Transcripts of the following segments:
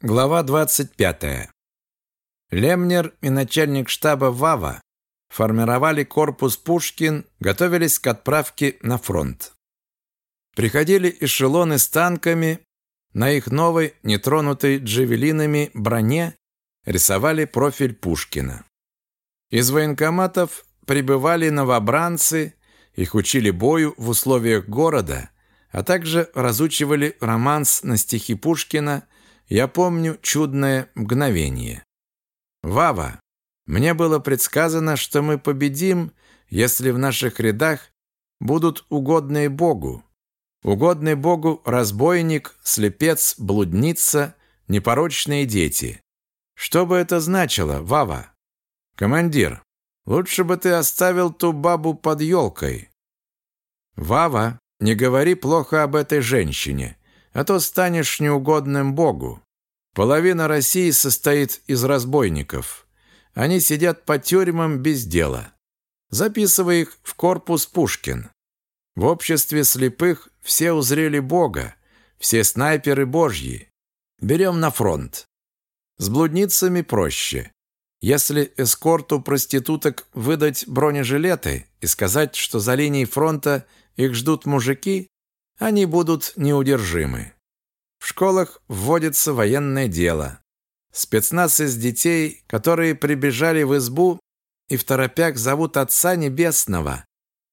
Глава 25. Лемнер и начальник штаба ВАВА формировали корпус Пушкин, готовились к отправке на фронт. Приходили эшелоны с танками, на их новой, нетронутой джавелинами броне рисовали профиль Пушкина. Из военкоматов прибывали новобранцы, их учили бою в условиях города, а также разучивали романс на стихи Пушкина – я помню чудное мгновение. Вава, мне было предсказано, что мы победим, если в наших рядах будут угодные Богу. Угодный Богу разбойник, слепец, блудница, непорочные дети. Что бы это значило, Вава? Командир, лучше бы ты оставил ту бабу под елкой. Вава, не говори плохо об этой женщине а то станешь неугодным Богу. Половина России состоит из разбойников. Они сидят по тюрьмам без дела. Записывай их в корпус Пушкин. В обществе слепых все узрели Бога, все снайперы Божьи. Берем на фронт. С блудницами проще. Если эскорту проституток выдать бронежилеты и сказать, что за линией фронта их ждут мужики, они будут неудержимы. В школах вводится военное дело. Спецназ из детей, которые прибежали в избу и в торопях зовут Отца Небесного.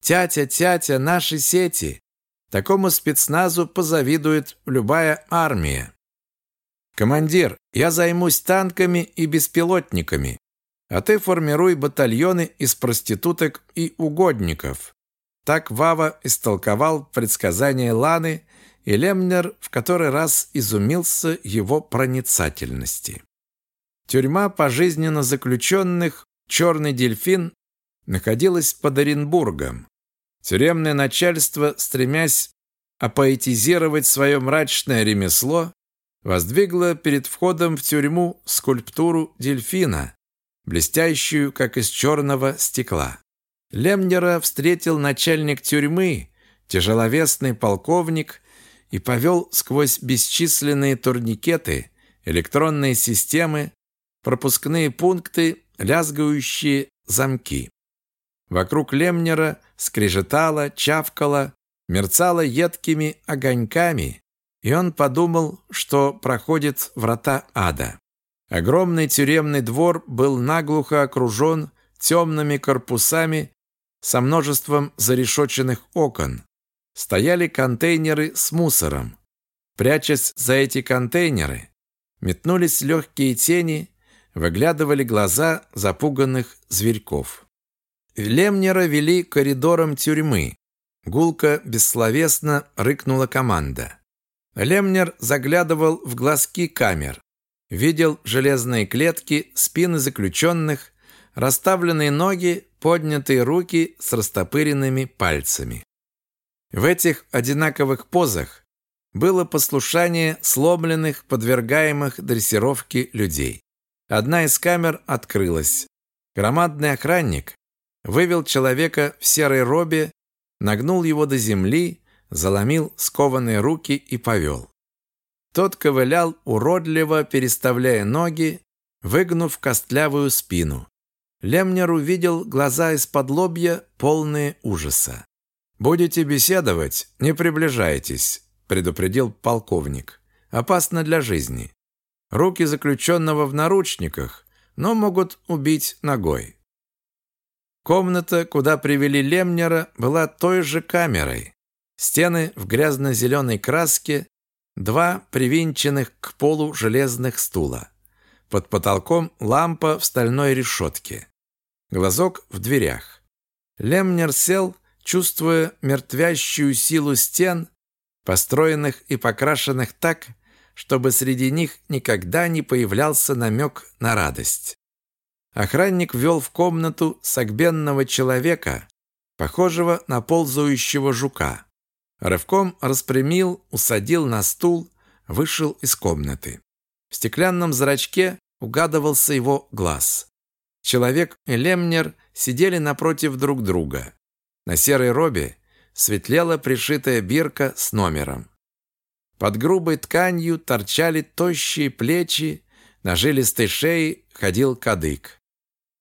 «Тятя, тятя, наши сети!» Такому спецназу позавидует любая армия. «Командир, я займусь танками и беспилотниками, а ты формируй батальоны из проституток и угодников. Так Вава истолковал предсказание Ланы, и Лемнер в который раз изумился его проницательности. Тюрьма пожизненно заключенных «Черный дельфин» находилась под Оренбургом. Тюремное начальство, стремясь апоэтизировать свое мрачное ремесло, воздвигло перед входом в тюрьму скульптуру дельфина, блестящую, как из черного стекла. Лемнера встретил начальник тюрьмы, тяжеловесный полковник, и повел сквозь бесчисленные турникеты, электронные системы, пропускные пункты, лязгающие замки. Вокруг Лемнера скрежетало, чавкало, мерцало едкими огоньками, и он подумал, что проходит врата ада. Огромный тюремный двор был наглухо окружен темными корпусами со множеством зарешоченных окон. Стояли контейнеры с мусором. Прячась за эти контейнеры, метнулись легкие тени, выглядывали глаза запуганных зверьков. Лемнера вели коридором тюрьмы. Гулко бессловесно рыкнула команда. Лемнер заглядывал в глазки камер. Видел железные клетки, спины заключенных, расставленные ноги, поднятые руки с растопыренными пальцами. В этих одинаковых позах было послушание сломленных, подвергаемых дрессировке людей. Одна из камер открылась. Громадный охранник вывел человека в серой робе, нагнул его до земли, заломил скованные руки и повел. Тот ковылял, уродливо переставляя ноги, выгнув костлявую спину. Лемнер увидел глаза из-под лобья, полные ужаса. «Будете беседовать, не приближайтесь», – предупредил полковник. «Опасно для жизни. Руки заключенного в наручниках, но могут убить ногой». Комната, куда привели Лемнера, была той же камерой. Стены в грязно-зеленой краске, два привинченных к полу железных стула. Под потолком лампа в стальной решетке. Глазок в дверях. Лемнер сел, чувствуя мертвящую силу стен, построенных и покрашенных так, чтобы среди них никогда не появлялся намек на радость. Охранник ввел в комнату согбенного человека, похожего на ползающего жука. Рывком распрямил, усадил на стул, вышел из комнаты. В стеклянном зрачке угадывался его глаз. Человек и Лемнер сидели напротив друг друга. На серой робе светлела пришитая бирка с номером. Под грубой тканью торчали тощие плечи, на жилистой шее ходил кадык.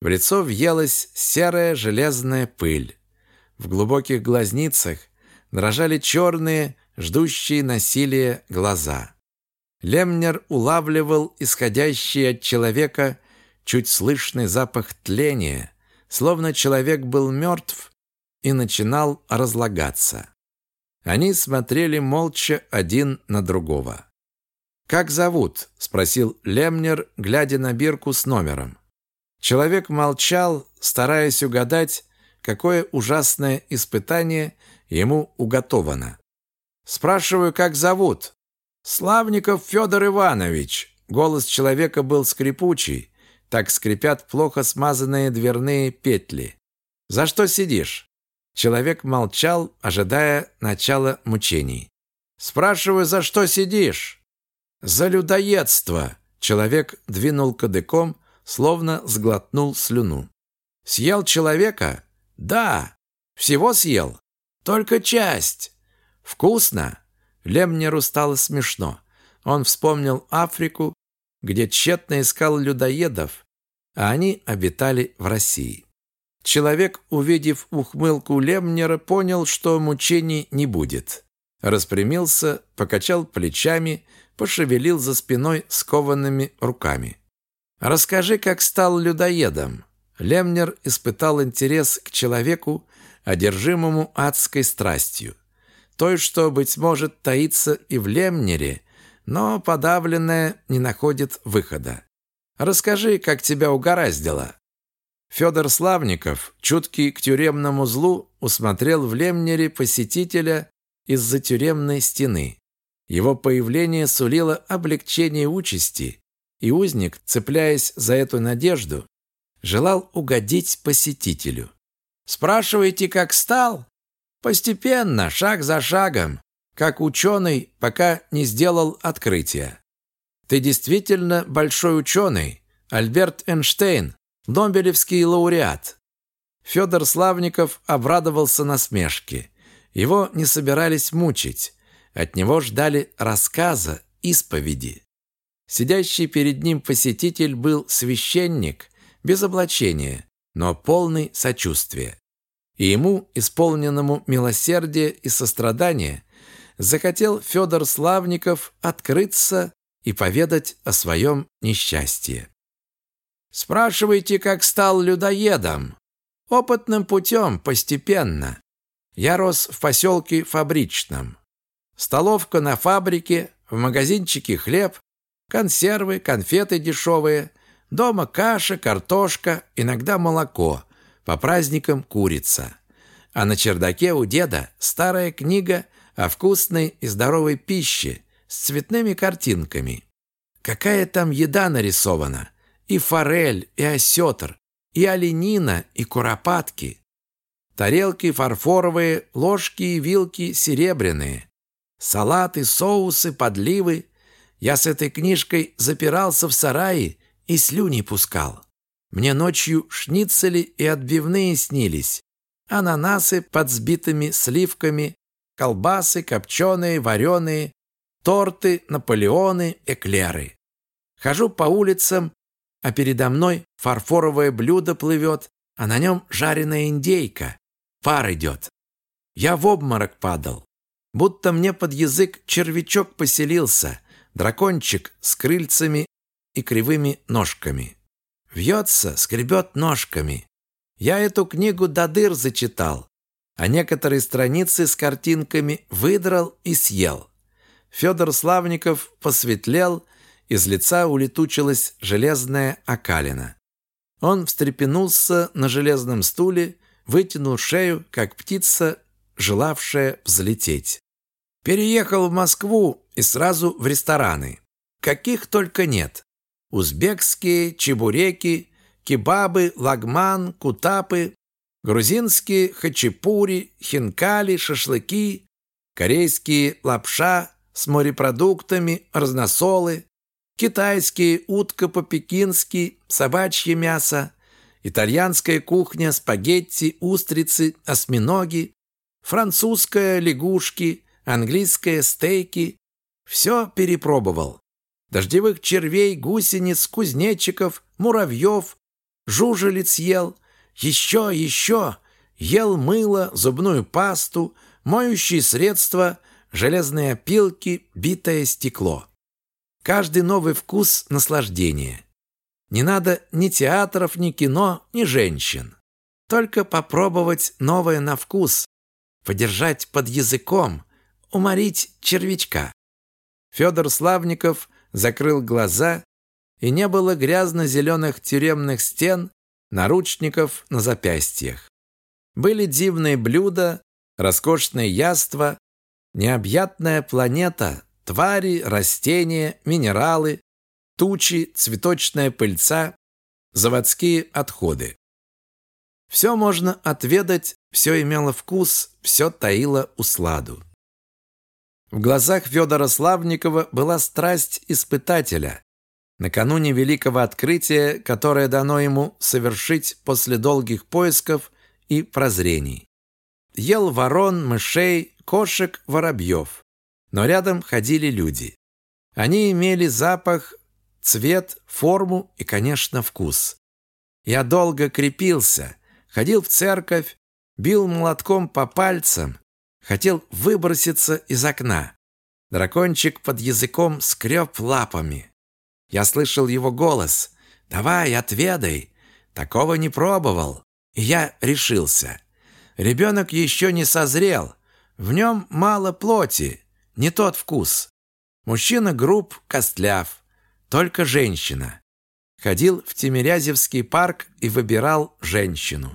В лицо въелась серая железная пыль. В глубоких глазницах дрожали черные, ждущие насилия глаза. Лемнер улавливал исходящий от человека чуть слышный запах тления, словно человек был мертв и начинал разлагаться. Они смотрели молча один на другого. «Как зовут?» – спросил Лемнер, глядя на бирку с номером. Человек молчал, стараясь угадать, какое ужасное испытание ему уготовано. «Спрашиваю, как зовут?» «Славников Федор Иванович!» Голос человека был скрипучий, так скрипят плохо смазанные дверные петли. «За что сидишь?» Человек молчал, ожидая начала мучений. «Спрашиваю, за что сидишь?» «За людоедство!» Человек двинул кадыком, словно сглотнул слюну. «Съел человека?» «Да!» «Всего съел?» «Только часть!» «Вкусно?» Лемнеру стало смешно. Он вспомнил Африку, где тщетно искал людоедов, а они обитали в России. Человек, увидев ухмылку Лемнера, понял, что мучений не будет. Распрямился, покачал плечами, пошевелил за спиной скованными руками. «Расскажи, как стал людоедом». Лемнер испытал интерес к человеку, одержимому адской страстью. Той, что, быть может, таится и в Лемнере, но подавленная не находит выхода. «Расскажи, как тебя угораздило». Федор Славников, чуткий к тюремному злу, усмотрел в Лемнере посетителя из-за тюремной стены. Его появление сулило облегчение участи, и узник, цепляясь за эту надежду, желал угодить посетителю. «Спрашиваете, как стал?» «Постепенно, шаг за шагом, как ученый, пока не сделал открытия». «Ты действительно большой ученый, Альберт Эйнштейн, Нобелевский лауреат. Федор Славников обрадовался насмешке. Его не собирались мучить. От него ждали рассказа, исповеди. Сидящий перед ним посетитель был священник, без облачения, но полный сочувствия. И ему, исполненному милосердия и сострадания, захотел Федор Славников открыться и поведать о своем несчастье. Спрашивайте, как стал людоедом. Опытным путем, постепенно. Я рос в поселке Фабричном. Столовка на фабрике, в магазинчике хлеб, консервы, конфеты дешевые, дома каша, картошка, иногда молоко, по праздникам курица. А на чердаке у деда старая книга о вкусной и здоровой пище с цветными картинками. Какая там еда нарисована? и форель, и осетр, и оленина, и куропатки. Тарелки фарфоровые, ложки и вилки серебряные. Салаты, соусы, подливы. Я с этой книжкой запирался в сарае и слюни пускал. Мне ночью шницели и отбивные снились. Ананасы под сбитыми сливками, колбасы копченые, вареные, торты, наполеоны, эклеры. Хожу по улицам а передо мной фарфоровое блюдо плывет, а на нем жареная индейка. Пар идет. Я в обморок падал. Будто мне под язык червячок поселился, дракончик с крыльцами и кривыми ножками. Вьется, скребет ножками. Я эту книгу до дыр зачитал, а некоторые страницы с картинками выдрал и съел. Федор Славников посветлел из лица улетучилась железная окалина. Он встрепенулся на железном стуле, вытянул шею, как птица, желавшая взлететь. Переехал в Москву и сразу в рестораны. Каких только нет. Узбекские, чебуреки, кебабы, лагман, кутапы, грузинские хачапури, хинкали, шашлыки, корейские лапша с морепродуктами, разносолы, Китайские, утка по-пекински, собачье мясо, итальянская кухня, спагетти, устрицы, осьминоги, французская лягушки, английская стейки, Все перепробовал. Дождевых червей, гусениц, кузнечиков, муравьев, жужелиц ел. Еще, еще. Ел мыло, зубную пасту, моющие средства, железные опилки, битое стекло. Каждый новый вкус – наслаждение. Не надо ни театров, ни кино, ни женщин. Только попробовать новое на вкус, подержать под языком, уморить червячка. Федор Славников закрыл глаза, и не было грязно-зеленых тюремных стен, наручников на запястьях. Были дивные блюда, роскошные яства, необъятная планета, твари, растения, минералы, тучи, цветочная пыльца, заводские отходы. Все можно отведать, все имело вкус, все таило усладу. В глазах Федора Славникова была страсть испытателя. Накануне великого открытия, которое дано ему совершить после долгих поисков и прозрений. Ел ворон, мышей, кошек, воробьев. Но рядом ходили люди. Они имели запах, цвет, форму и, конечно, вкус. Я долго крепился, ходил в церковь, бил молотком по пальцам, хотел выброситься из окна. Дракончик под языком скреб лапами. Я слышал его голос. «Давай, отведай!» Такого не пробовал. И я решился. Ребенок еще не созрел. В нем мало плоти, не тот вкус. Мужчина груб, костляв. Только женщина. Ходил в Тимирязевский парк и выбирал женщину.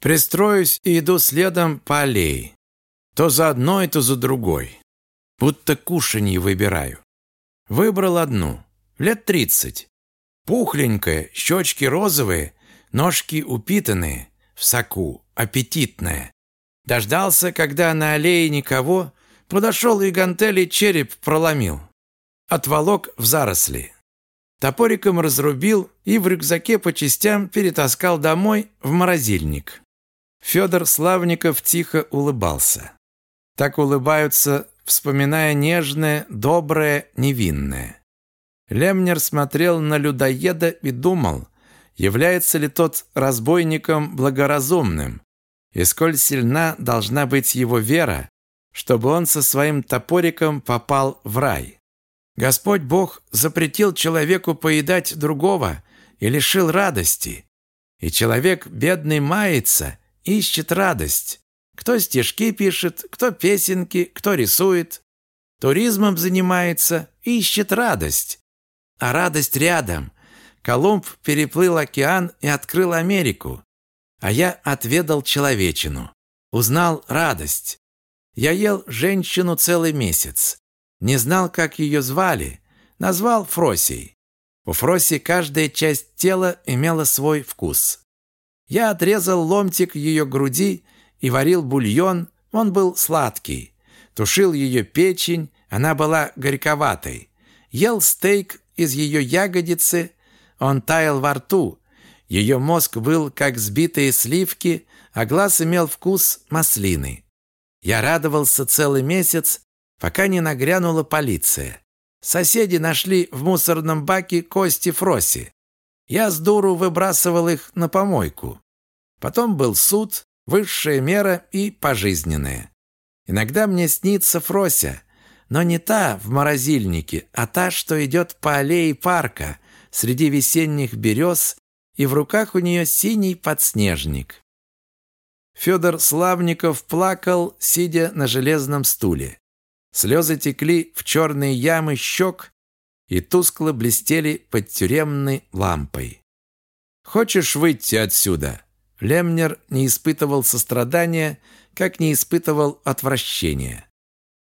Пристроюсь и иду следом по аллее. То за одной, то за другой. Будто кушанье выбираю. Выбрал одну. Лет тридцать. Пухленькая, щечки розовые, ножки упитанные, в соку, аппетитная. Дождался, когда на аллее никого, подошел и гантели череп проломил. Отволок в заросли. Топориком разрубил и в рюкзаке по частям перетаскал домой в морозильник. Федор Славников тихо улыбался. Так улыбаются, вспоминая нежное, доброе, невинное. Лемнер смотрел на людоеда и думал, является ли тот разбойником благоразумным, и сколь сильна должна быть его вера, чтобы он со своим топориком попал в рай. Господь Бог запретил человеку поедать другого и лишил радости. И человек, бедный, мается, ищет радость. Кто стишки пишет, кто песенки, кто рисует. Туризмом занимается, ищет радость. А радость рядом. Колумб переплыл океан и открыл Америку. А я отведал человечину. Узнал радость. Я ел женщину целый месяц. Не знал, как ее звали. Назвал Фросей. У Фроси каждая часть тела имела свой вкус. Я отрезал ломтик ее груди и варил бульон, он был сладкий. Тушил ее печень, она была горьковатой. Ел стейк из ее ягодицы, он таял во рту. Ее мозг был, как сбитые сливки, а глаз имел вкус маслины. Я радовался целый месяц, пока не нагрянула полиция. Соседи нашли в мусорном баке кости Фроси. Я с дуру выбрасывал их на помойку. Потом был суд, Высшая мера и пожизненная. Иногда мне снится Фрося, но не та в морозильнике, а та, что идет по аллее парка среди весенних берез, и в руках у нее синий подснежник. Федор Славников плакал, сидя на железном стуле. Слезы текли в черные ямы щек и тускло блестели под тюремной лампой. «Хочешь выйти отсюда?» Лемнер не испытывал сострадания, как не испытывал отвращения.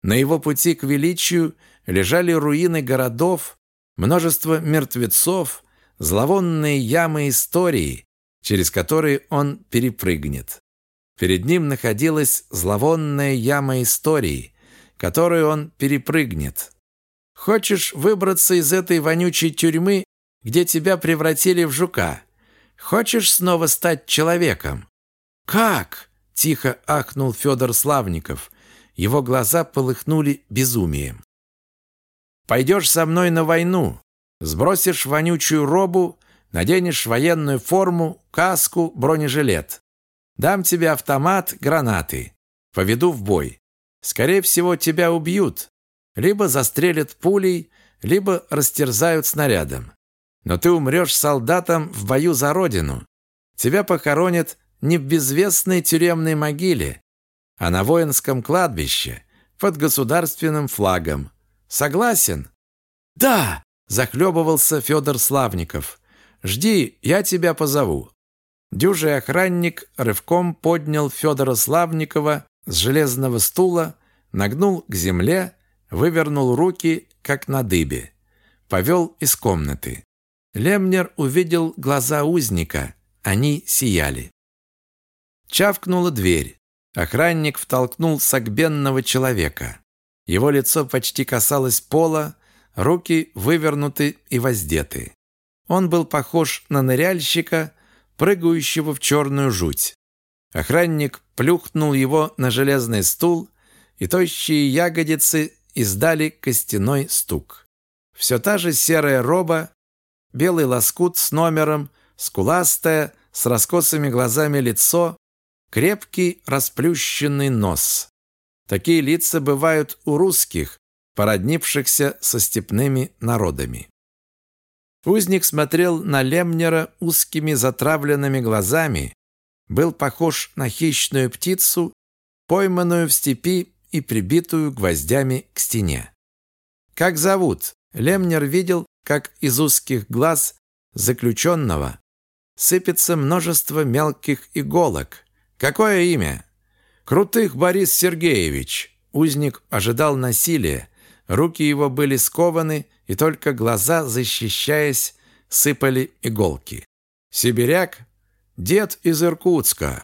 На его пути к величию лежали руины городов, множество мертвецов, зловонные ямы истории, через которые он перепрыгнет. Перед ним находилась зловонная яма истории, которую он перепрыгнет. Хочешь выбраться из этой вонючей тюрьмы, где тебя превратили в жука? Хочешь снова стать человеком?» «Как?» – тихо ахнул Федор Славников. Его глаза полыхнули безумием. Пойдешь со мной на войну, сбросишь вонючую робу, наденешь военную форму, каску, бронежилет. Дам тебе автомат, гранаты. Поведу в бой. Скорее всего, тебя убьют. Либо застрелят пулей, либо растерзают снарядом. Но ты умрешь солдатом в бою за родину. Тебя похоронят не в безвестной тюремной могиле, а на воинском кладбище под государственным флагом. Согласен? Да, захлебывался Федор Славников. Жди, я тебя позову. Дюжий охранник рывком поднял Федора Славникова с железного стула, нагнул к земле, вывернул руки, как на дыбе. Повел из комнаты. Лемнер увидел глаза узника. Они сияли. Чавкнула дверь. Охранник втолкнул согбенного человека. Его лицо почти касалось пола, руки вывернуты и воздеты. Он был похож на ныряльщика, прыгающего в черную жуть. Охранник плюхнул его на железный стул, и тощие ягодицы издали костяной стук. Все та же серая роба, белый лоскут с номером, скуластое, с раскосыми глазами лицо, крепкий расплющенный нос. Такие лица бывают у русских, породнившихся со степными народами. Узник смотрел на Лемнера узкими затравленными глазами, был похож на хищную птицу, пойманную в степи и прибитую гвоздями к стене. «Как зовут?» Лемнер видел, как из узких глаз заключенного сыпется множество мелких иголок, «Какое имя?» «Крутых Борис Сергеевич». Узник ожидал насилия. Руки его были скованы, и только глаза, защищаясь, сыпали иголки. «Сибиряк?» «Дед из Иркутска».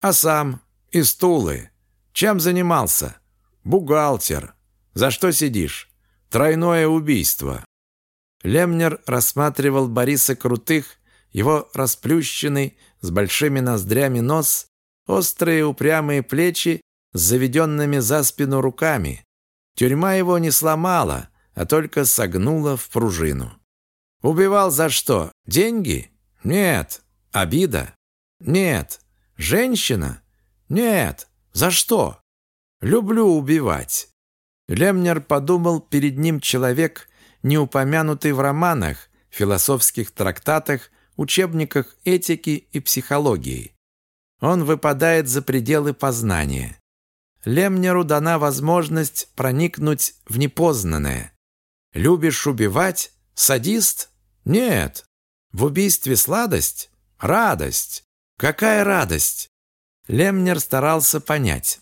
«А сам?» «Из Тулы». «Чем занимался?» «Бухгалтер». «За что сидишь?» «Тройное убийство». Лемнер рассматривал Бориса Крутых, его расплющенный, с большими ноздрями нос Острые упрямые плечи с заведенными за спину руками. Тюрьма его не сломала, а только согнула в пружину. Убивал за что? Деньги? Нет. Обида? Нет. Женщина? Нет. За что? Люблю убивать. Лемнер подумал, перед ним человек, не упомянутый в романах, философских трактатах, учебниках этики и психологии. Он выпадает за пределы познания. Лемнеру дана возможность проникнуть в непознанное. Любишь убивать? Садист? Нет. В убийстве сладость? Радость. Какая радость? Лемнер старался понять.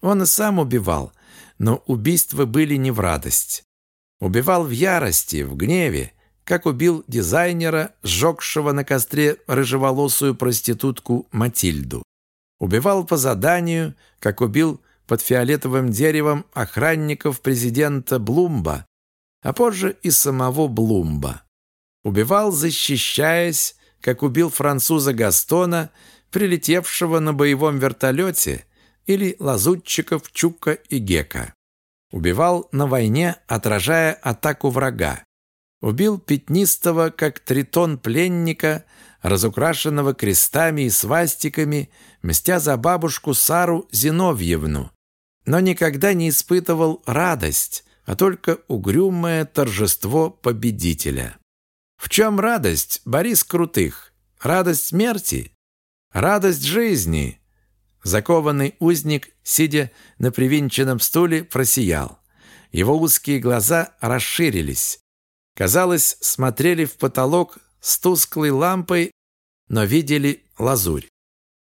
Он и сам убивал, но убийства были не в радость. Убивал в ярости, в гневе, как убил дизайнера, сжегшего на костре рыжеволосую проститутку Матильду. Убивал по заданию, как убил под фиолетовым деревом охранников президента Блумба, а позже и самого Блумба. Убивал, защищаясь, как убил француза Гастона, прилетевшего на боевом вертолете, или лазутчиков Чука и Гека. Убивал на войне, отражая атаку врага. Убил пятнистого, как тритон пленника, разукрашенного крестами и свастиками, мстя за бабушку Сару Зиновьевну, но никогда не испытывал радость, а только угрюмое торжество победителя. В чем радость, Борис Крутых? Радость смерти? Радость жизни? Закованный узник, сидя на привинченном стуле, просиял. Его узкие глаза расширились. Казалось, смотрели в потолок с тусклой лампой, но видели лазурь.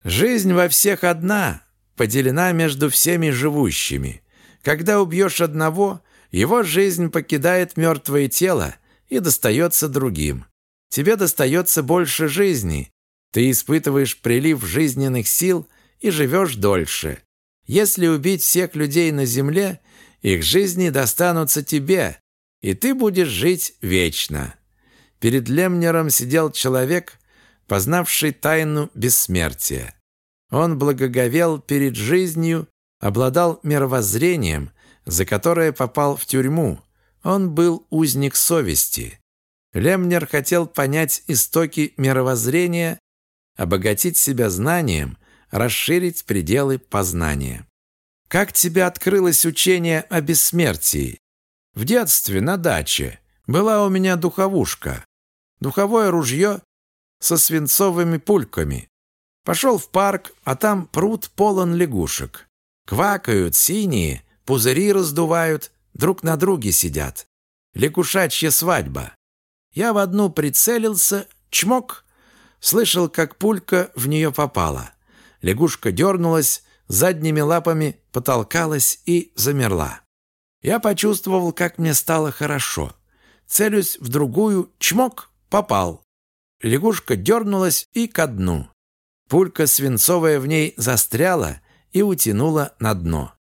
Жизнь во всех одна, поделена между всеми живущими. Когда убьешь одного, его жизнь покидает мертвое тело и достается другим. Тебе достается больше жизни. Ты испытываешь прилив жизненных сил и живешь дольше. Если убить всех людей на земле, их жизни достанутся тебе, и ты будешь жить вечно». Перед Лемнером сидел человек, познавший тайну бессмертия. Он благоговел перед жизнью, обладал мировоззрением, за которое попал в тюрьму. Он был узник совести. Лемнер хотел понять истоки мировоззрения, обогатить себя знанием, расширить пределы познания. Как тебе открылось учение о бессмертии? В детстве на даче была у меня духовушка. Духовое ружье со свинцовыми пульками. Пошел в парк, а там пруд полон лягушек. Квакают синие, пузыри раздувают, друг на друге сидят. Лягушачья свадьба. Я в одну прицелился, чмок, слышал, как пулька в нее попала. Лягушка дернулась, задними лапами потолкалась и замерла. Я почувствовал, как мне стало хорошо. Целюсь в другую, чмок, попал. Лягушка дернулась и ко дну. Пулька свинцовая в ней застряла и утянула на дно.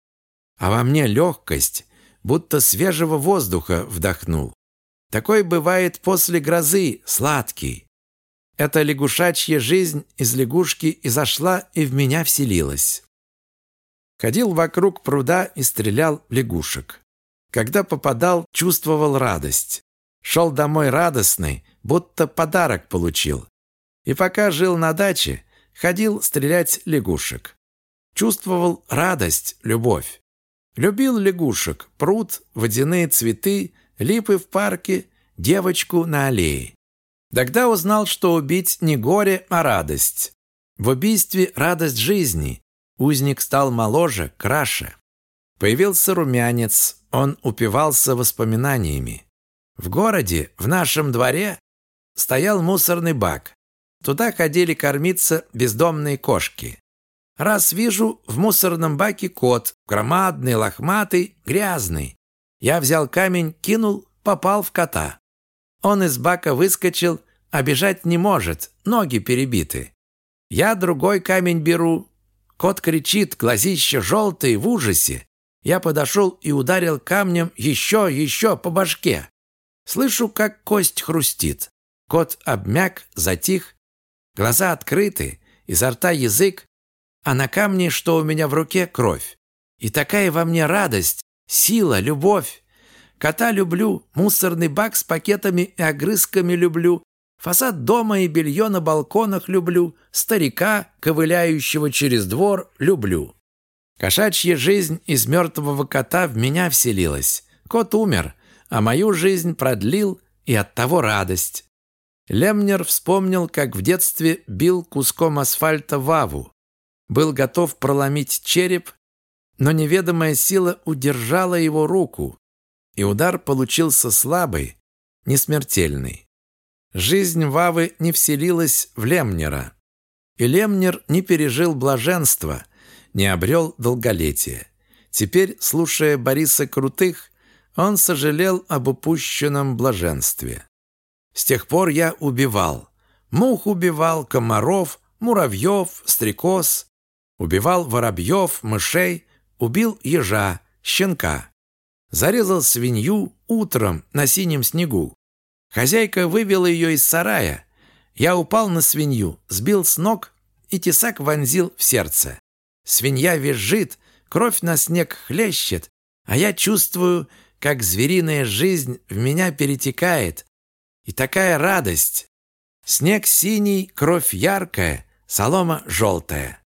А во мне легкость, будто свежего воздуха вдохнул. Такой бывает после грозы, сладкий. Эта лягушачья жизнь из лягушки изошла и в меня вселилась. Ходил вокруг пруда и стрелял лягушек. Когда попадал, чувствовал радость. Шел домой радостный, будто подарок получил. И пока жил на даче, ходил стрелять лягушек. Чувствовал радость, любовь. Любил лягушек, пруд, водяные цветы, липы в парке, девочку на аллее. Тогда узнал, что убить не горе, а радость. В убийстве радость жизни. Узник стал моложе, краше. Появился румянец, он упивался воспоминаниями. В городе, в нашем дворе, стоял мусорный бак. Туда ходили кормиться бездомные кошки. Раз вижу в мусорном баке кот, громадный, лохматый, грязный. Я взял камень, кинул, попал в кота. Он из бака выскочил, а бежать не может, ноги перебиты. Я другой камень беру. Кот кричит, глазища желтые, в ужасе. Я подошел и ударил камнем еще, еще по башке. Слышу, как кость хрустит. Кот обмяк, затих, глаза открыты, изо рта язык, а на камне, что у меня в руке, кровь. И такая во мне радость, сила, любовь. Кота люблю, мусорный бак с пакетами и огрызками люблю, фасад дома и белье на балконах люблю, старика, ковыляющего через двор, люблю. Кошачья жизнь из мертвого кота в меня вселилась. Кот умер, а мою жизнь продлил, и оттого радость. Лемнер вспомнил, как в детстве бил куском асфальта Ваву. Был готов проломить череп, но неведомая сила удержала его руку, и удар получился слабый, несмертельный. Жизнь Вавы не вселилась в Лемнера, и Лемнер не пережил блаженства, не обрел долголетия. Теперь, слушая Бориса Крутых, он сожалел об упущенном блаженстве. С тех пор я убивал. Мух убивал, комаров, муравьев, стрекоз. Убивал воробьев, мышей, убил ежа, щенка. Зарезал свинью утром на синем снегу. Хозяйка вывела ее из сарая. Я упал на свинью, сбил с ног и тесак вонзил в сердце. Свинья визжит, кровь на снег хлещет, а я чувствую, как звериная жизнь в меня перетекает. И такая радость. Снег синий, кровь яркая, солома желтая.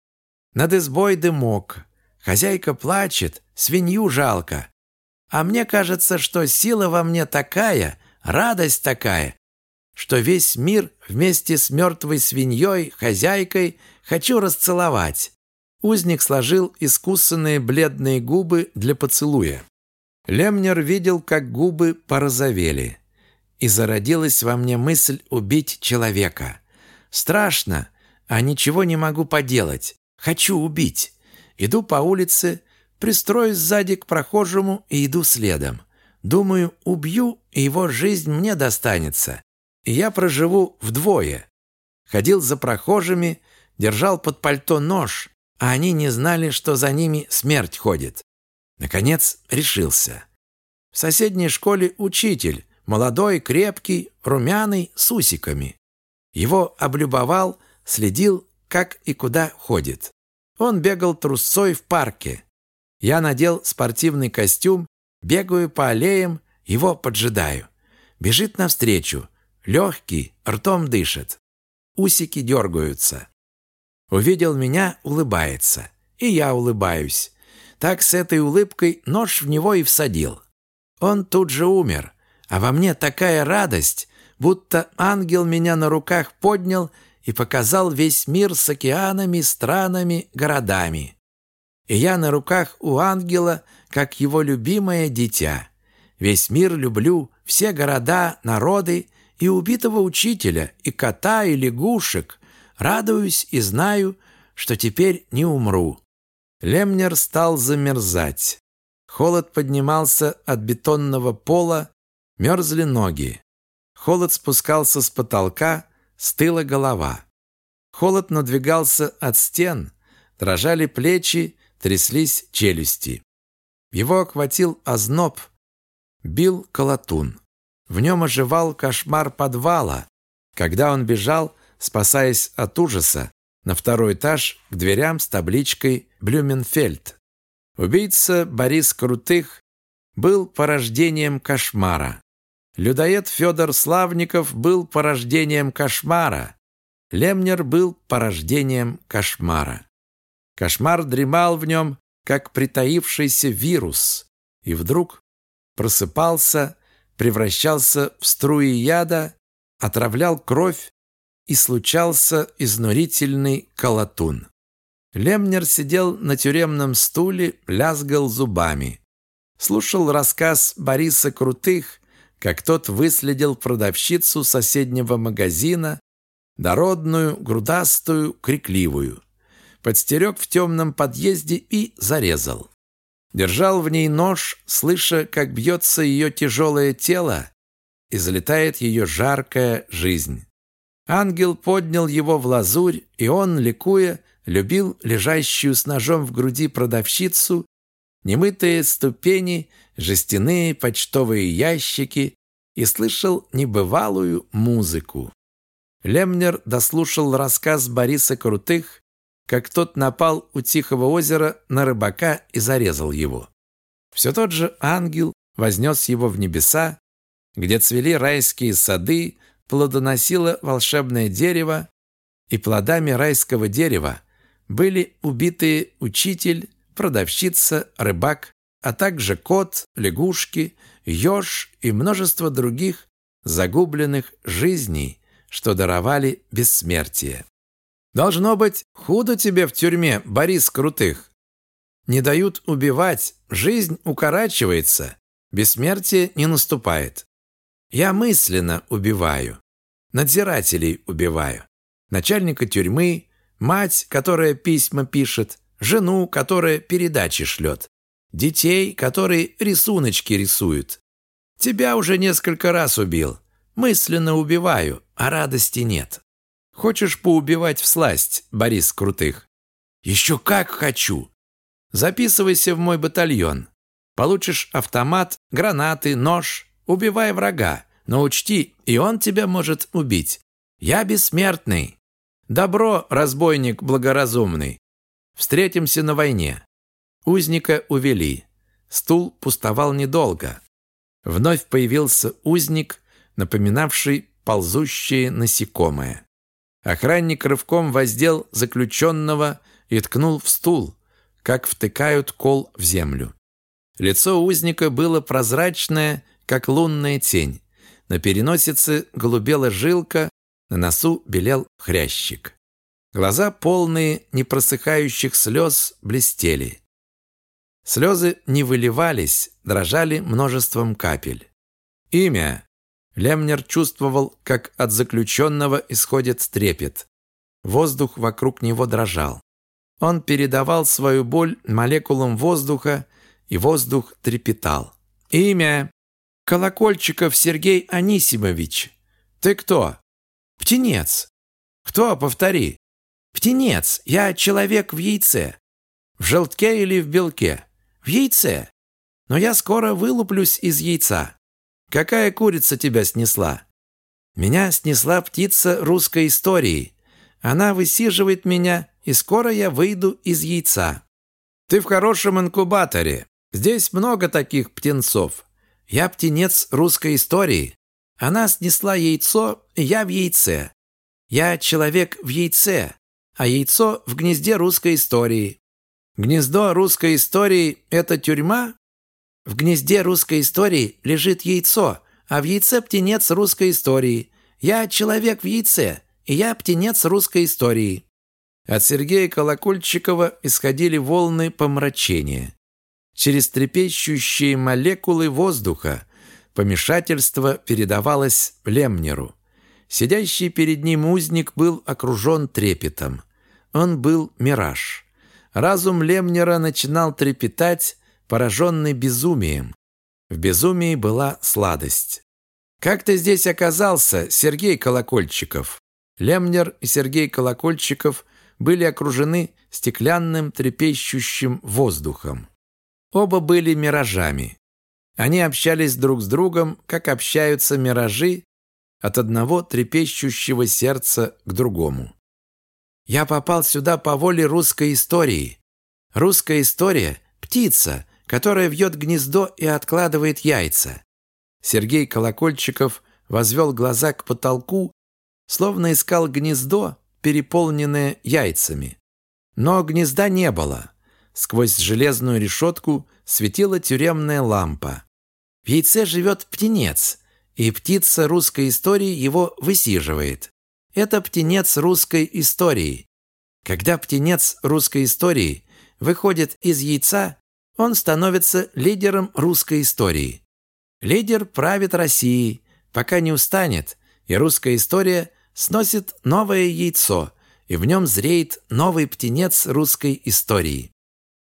Над избой дымок. Хозяйка плачет, свинью жалко. А мне кажется, что сила во мне такая, радость такая, что весь мир вместе с мертвой свиньей, хозяйкой, хочу расцеловать. Узник сложил искусанные бледные губы для поцелуя. Лемнер видел, как губы порозовели. И зародилась во мне мысль убить человека. Страшно, а ничего не могу поделать. Хочу убить. Иду по улице, пристроюсь сзади к прохожему и иду следом. Думаю, убью, и его жизнь мне достанется. И я проживу вдвое. Ходил за прохожими, держал под пальто нож, а они не знали, что за ними смерть ходит. Наконец решился. В соседней школе учитель, молодой, крепкий, румяный, с усиками. Его облюбовал, следил, как и куда ходит. Он бегал трусцой в парке. Я надел спортивный костюм, бегаю по аллеям, Его поджидаю. Бежит навстречу. Легкий, ртом дышит. Усики дергаются. Увидел меня, улыбается. И я улыбаюсь. Так с этой улыбкой нож в него и всадил. Он тут же умер. А во мне такая радость, будто ангел меня на руках поднял и показал весь мир с океанами, странами, городами. И я на руках у ангела, как его любимое дитя. Весь мир люблю, все города, народы и убитого учителя, и кота, и лягушек. Радуюсь и знаю, что теперь не умру. Лемнер стал замерзать. Холод поднимался от бетонного пола, мерзли ноги. Холод спускался с потолка, стыла голова. Холод надвигался от стен, дрожали плечи, тряслись челюсти. Его охватил озноб, бил колотун. В нем оживал кошмар подвала, когда он бежал, спасаясь от ужаса, на второй этаж к дверям с табличкой «Блюменфельд». Убийца Борис Крутых был порождением кошмара. Людоед Федор Славников был порождением кошмара. Лемнер был порождением кошмара. Кошмар дремал в нем, как притаившийся вирус, и вдруг просыпался, превращался в струи яда, отравлял кровь и случался изнурительный колотун. Лемнер сидел на тюремном стуле, лязгал зубами. Слушал рассказ Бориса Крутых, как тот выследил продавщицу соседнего магазина, дородную, грудастую, крикливую подстерег в темном подъезде и зарезал. Держал в ней нож, слыша, как бьется ее тяжелое тело и залетает ее жаркая жизнь. Ангел поднял его в лазурь, и он, ликуя, любил лежащую с ножом в груди продавщицу, немытые ступени, жестяные почтовые ящики и слышал небывалую музыку. Лемнер дослушал рассказ Бориса Крутых как тот напал у Тихого озера на рыбака и зарезал его. Все тот же ангел вознес его в небеса, где цвели райские сады, плодоносило волшебное дерево, и плодами райского дерева были убитые учитель, продавщица, рыбак, а также кот, лягушки, еж и множество других загубленных жизней, что даровали бессмертие. Должно быть, худо тебе в тюрьме, Борис Крутых. Не дают убивать, жизнь укорачивается, бессмертие не наступает. Я мысленно убиваю, надзирателей убиваю, начальника тюрьмы, мать, которая письма пишет, жену, которая передачи шлет, детей, которые рисуночки рисуют. Тебя уже несколько раз убил, мысленно убиваю, а радости нет. Хочешь поубивать в сласть, Борис Крутых? Еще как хочу. Записывайся в мой батальон. Получишь автомат, гранаты, нож. Убивай врага. Но учти, и он тебя может убить. Я бессмертный. Добро, разбойник благоразумный. Встретимся на войне. Узника увели. Стул пустовал недолго. Вновь появился узник, напоминавший ползущее насекомое. Охранник рывком воздел заключенного и ткнул в стул, как втыкают кол в землю. Лицо узника было прозрачное, как лунная тень. На переносице голубела жилка, на носу белел хрящик. Глаза, полные непросыхающих слез, блестели. Слезы не выливались, дрожали множеством капель. Имя Лемнер чувствовал, как от заключенного исходит трепет. Воздух вокруг него дрожал. Он передавал свою боль молекулам воздуха, и воздух трепетал. «Имя? Колокольчиков Сергей Анисимович. Ты кто?» «Птенец». «Кто? Повтори». «Птенец. Я человек в яйце». «В желтке или в белке?» «В яйце. Но я скоро вылуплюсь из яйца». Какая курица тебя снесла? Меня снесла птица русской истории. Она высиживает меня, и скоро я выйду из яйца. Ты в хорошем инкубаторе. Здесь много таких птенцов. Я птенец русской истории. Она снесла яйцо, и я в яйце. Я человек в яйце, а яйцо в гнезде русской истории. Гнездо русской истории – это тюрьма? В гнезде русской истории лежит яйцо, а в яйце птенец русской истории. Я человек в яйце, и я птенец русской истории. От Сергея Колокольчикова исходили волны помрачения. Через трепещущие молекулы воздуха помешательство передавалось Лемнеру. Сидящий перед ним узник был окружен трепетом. Он был мираж. Разум Лемнера начинал трепетать, пораженный безумием. В безумии была сладость. «Как ты здесь оказался, Сергей Колокольчиков?» Лемнер и Сергей Колокольчиков были окружены стеклянным трепещущим воздухом. Оба были миражами. Они общались друг с другом, как общаются миражи от одного трепещущего сердца к другому. Я попал сюда по воле русской истории. Русская история – птица, которая вьет гнездо и откладывает яйца. Сергей Колокольчиков возвел глаза к потолку, словно искал гнездо, переполненное яйцами. Но гнезда не было. Сквозь железную решетку светила тюремная лампа. В яйце живет птенец, и птица русской истории его высиживает. Это птенец русской истории. Когда птенец русской истории выходит из яйца, он становится лидером русской истории. Лидер правит Россией, пока не устанет, и русская история сносит новое яйцо, и в нем зреет новый птенец русской истории.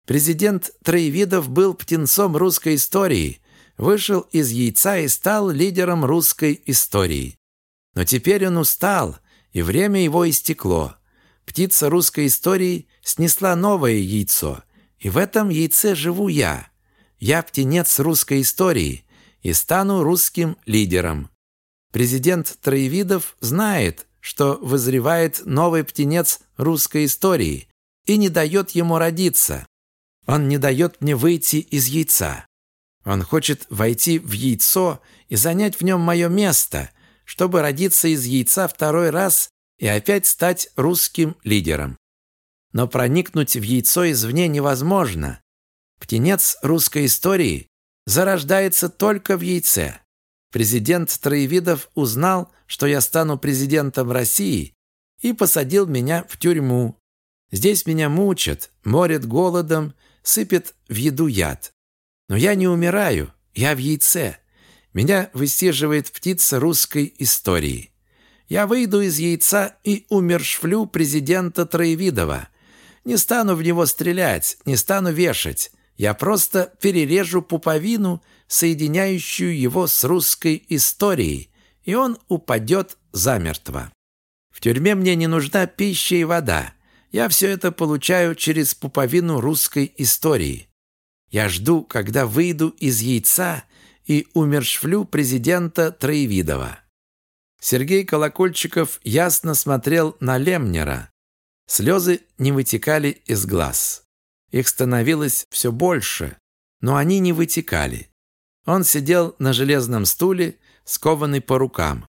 Президент Троевидов был птенцом русской истории, вышел из яйца и стал лидером русской истории. Но теперь он устал, и время его истекло. Птица русской истории снесла новое яйцо, и в этом яйце живу я. Я птенец русской истории и стану русским лидером. Президент Троевидов знает, что вызревает новый птенец русской истории и не дает ему родиться. Он не дает мне выйти из яйца. Он хочет войти в яйцо и занять в нем мое место, чтобы родиться из яйца второй раз и опять стать русским лидером. Но проникнуть в яйцо извне невозможно. Птенец русской истории зарождается только в яйце. Президент Троевидов узнал, что я стану президентом России и посадил меня в тюрьму. Здесь меня мучат, морят голодом, сыпят в еду яд. Но я не умираю, я в яйце. Меня высиживает птица русской истории. Я выйду из яйца и умершвлю президента Троевидова. Не стану в него стрелять, не стану вешать. Я просто перережу пуповину соединяющую его с русской историей, и он упадет замертво. В тюрьме мне не нужна пища и вода. Я все это получаю через пуповину русской истории. Я жду, когда выйду из яйца и умершвлю президента Троевидова. Сергей Колокольчиков ясно смотрел на Лемнера. Слезы не вытекали из глаз. Их становилось все больше, но они не вытекали. Он сидел на железном стуле, скованный по рукам.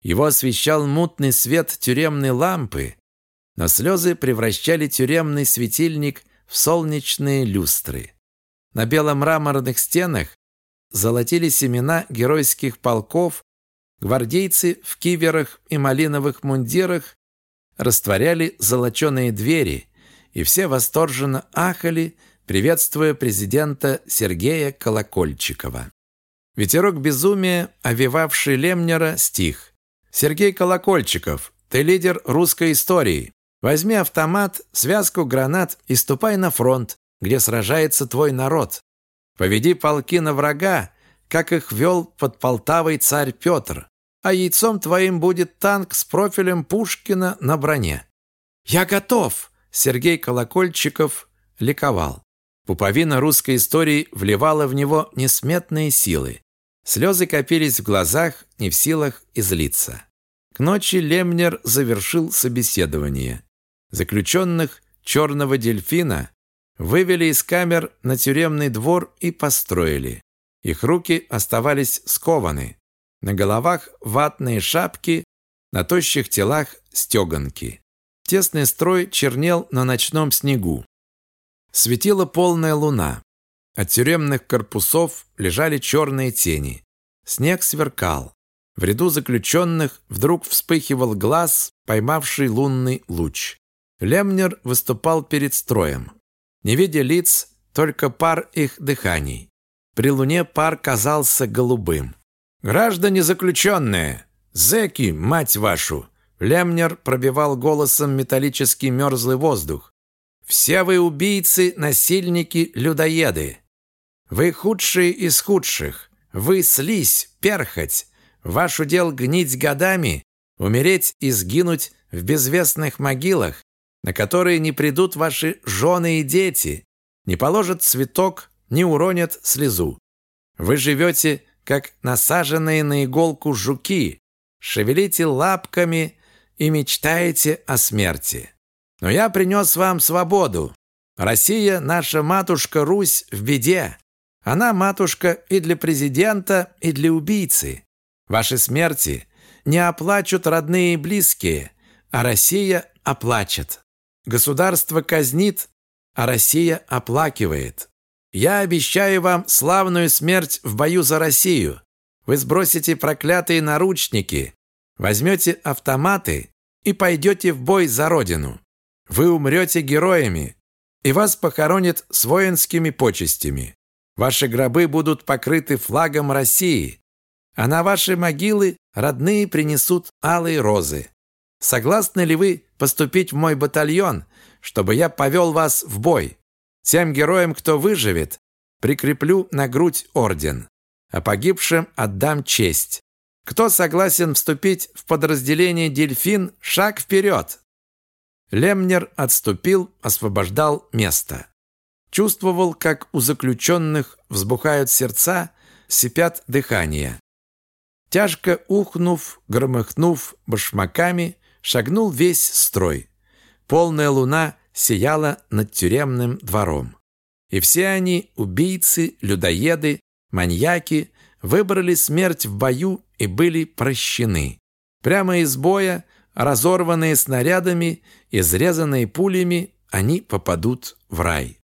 Его освещал мутный свет тюремной лампы, но слезы превращали тюремный светильник в солнечные люстры. На бело-мраморных стенах золотили семена геройских полков, гвардейцы в киверах и малиновых мундирах растворяли золоченые двери, и все восторженно ахали, приветствуя президента Сергея Колокольчикова. Ветерок безумия, овивавший Лемнера, стих. «Сергей Колокольчиков, ты лидер русской истории. Возьми автомат, связку гранат и ступай на фронт, где сражается твой народ. Поведи полки на врага, как их вел под Полтавой царь Петр, а яйцом твоим будет танк с профилем Пушкина на броне». «Я готов!» Сергей Колокольчиков ликовал. Пуповина русской истории вливала в него несметные силы. Слезы копились в глазах, не в силах излиться. К ночи Лемнер завершил собеседование. Заключенных черного дельфина вывели из камер на тюремный двор и построили. Их руки оставались скованы. На головах ватные шапки, на тощих телах стеганки. Тесный строй чернел на ночном снегу. Светила полная луна. От тюремных корпусов лежали черные тени. Снег сверкал. В ряду заключенных вдруг вспыхивал глаз, поймавший лунный луч. Лемнер выступал перед строем. Не видя лиц, только пар их дыханий. При луне пар казался голубым. «Граждане заключенные! Зеки, мать вашу!» Лемнер пробивал голосом металлический мерзлый воздух. «Все вы убийцы, насильники, людоеды! Вы худшие из худших! Вы слизь, перхоть! Ваш удел гнить годами, умереть и сгинуть в безвестных могилах, на которые не придут ваши жены и дети, не положат цветок, не уронят слезу. Вы живете, как насаженные на иголку жуки, шевелите лапками и мечтаете о смерти. Но я принес вам свободу. Россия, наша матушка Русь, в беде. Она матушка и для президента, и для убийцы. Ваши смерти не оплачут родные и близкие, а Россия оплачет. Государство казнит, а Россия оплакивает. Я обещаю вам славную смерть в бою за Россию. Вы сбросите проклятые наручники, возьмете автоматы и пойдете в бой за Родину. Вы умрете героями, и вас похоронят с воинскими почестями. Ваши гробы будут покрыты флагом России, а на ваши могилы родные принесут алые розы. Согласны ли вы поступить в мой батальон, чтобы я повел вас в бой? Тем героям, кто выживет, прикреплю на грудь орден, а погибшим отдам честь. Кто согласен вступить в подразделение «Дельфин» шаг вперед?» Лемнер отступил, освобождал место. Чувствовал, как у заключенных взбухают сердца, сипят дыхание. Тяжко ухнув, громыхнув башмаками, шагнул весь строй. Полная луна сияла над тюремным двором. И все они, убийцы, людоеды, маньяки, выбрали смерть в бою и были прощены. Прямо из боя, разорванные снарядами, изрезанные пулями, они попадут в рай.